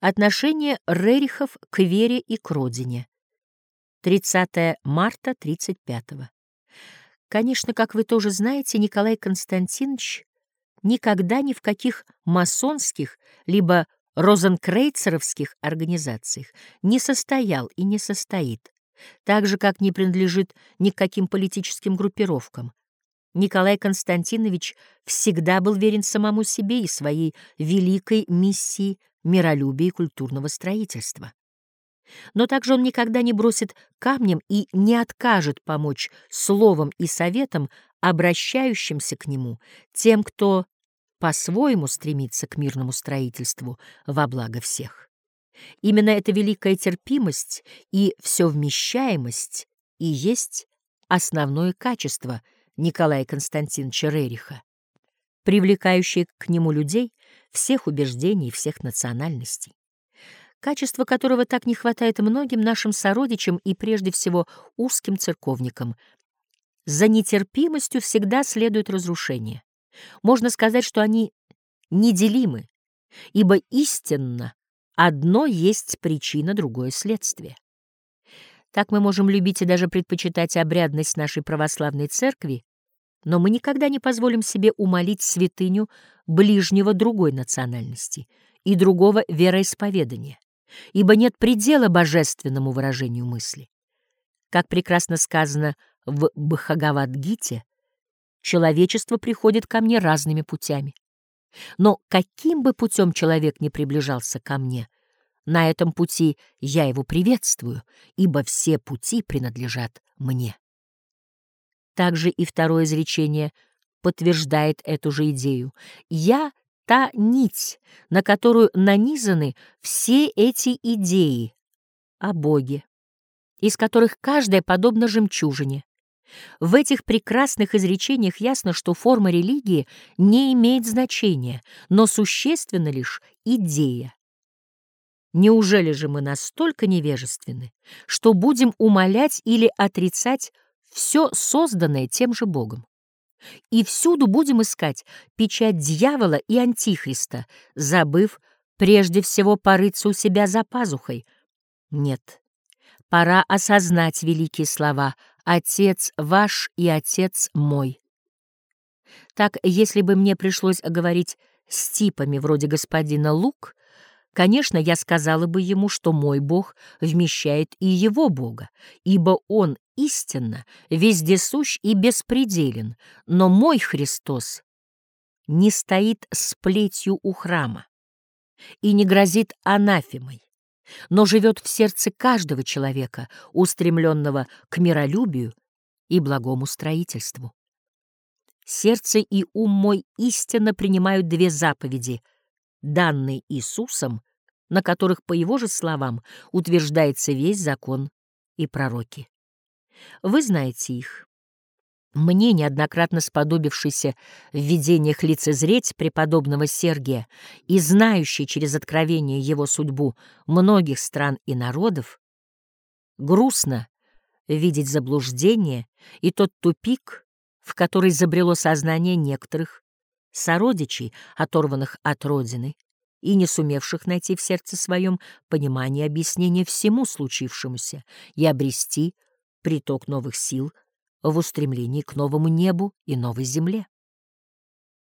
Отношение Рерихов к вере и к родине. 30 марта 35 -го. Конечно, как вы тоже знаете, Николай Константинович никогда ни в каких масонских либо розенкрейцеровских организациях не состоял и не состоит, так же, как не принадлежит ни к каким политическим группировкам. Николай Константинович всегда был верен самому себе и своей великой миссии миролюбия и культурного строительства. Но также он никогда не бросит камнем и не откажет помочь словом и советом обращающимся к нему, тем, кто по-своему стремится к мирному строительству во благо всех. Именно эта великая терпимость и всевмещаемость и есть основное качество Николая Константиновича Рериха, привлекающее к нему людей всех убеждений и всех национальностей, качество которого так не хватает многим нашим сородичам и прежде всего узким церковникам. За нетерпимостью всегда следует разрушение. Можно сказать, что они неделимы, ибо истинно одно есть причина, другое следствие. Так мы можем любить и даже предпочитать обрядность нашей православной церкви, но мы никогда не позволим себе умолить святыню ближнего другой национальности и другого вероисповедания, ибо нет предела божественному выражению мысли. Как прекрасно сказано в Бхагавадгите, человечество приходит ко мне разными путями. Но каким бы путем человек ни приближался ко мне, на этом пути я его приветствую, ибо все пути принадлежат мне. Также и второе изречение подтверждает эту же идею. «Я — та нить, на которую нанизаны все эти идеи о Боге, из которых каждая подобна жемчужине. В этих прекрасных изречениях ясно, что форма религии не имеет значения, но существенна лишь идея. Неужели же мы настолько невежественны, что будем умолять или отрицать все созданное тем же Богом. И всюду будем искать печать дьявола и антихриста, забыв прежде всего порыться у себя за пазухой. Нет, пора осознать великие слова «Отец ваш и Отец мой». Так, если бы мне пришлось говорить с типами вроде господина Лук, Конечно, я сказала бы ему, что мой Бог вмещает и его Бога, ибо Он истинно вездесущ и беспределен, но мой Христос не стоит с плетью у храма и не грозит анафемой, но живет в сердце каждого человека, устремленного к миролюбию и благому строительству. Сердце и ум мой истинно принимают две заповеди — данный Иисусом, на которых, по его же словам, утверждается весь закон и пророки. Вы знаете их. Мне, неоднократно сподобившийся в видениях лицезреть преподобного Сергия и знающий через откровение его судьбу многих стран и народов, грустно видеть заблуждение и тот тупик, в который забрело сознание некоторых сородичей, оторванных от родины и не сумевших найти в сердце своем понимание объяснения всему случившемуся и обрести приток новых сил в устремлении к новому небу и новой земле.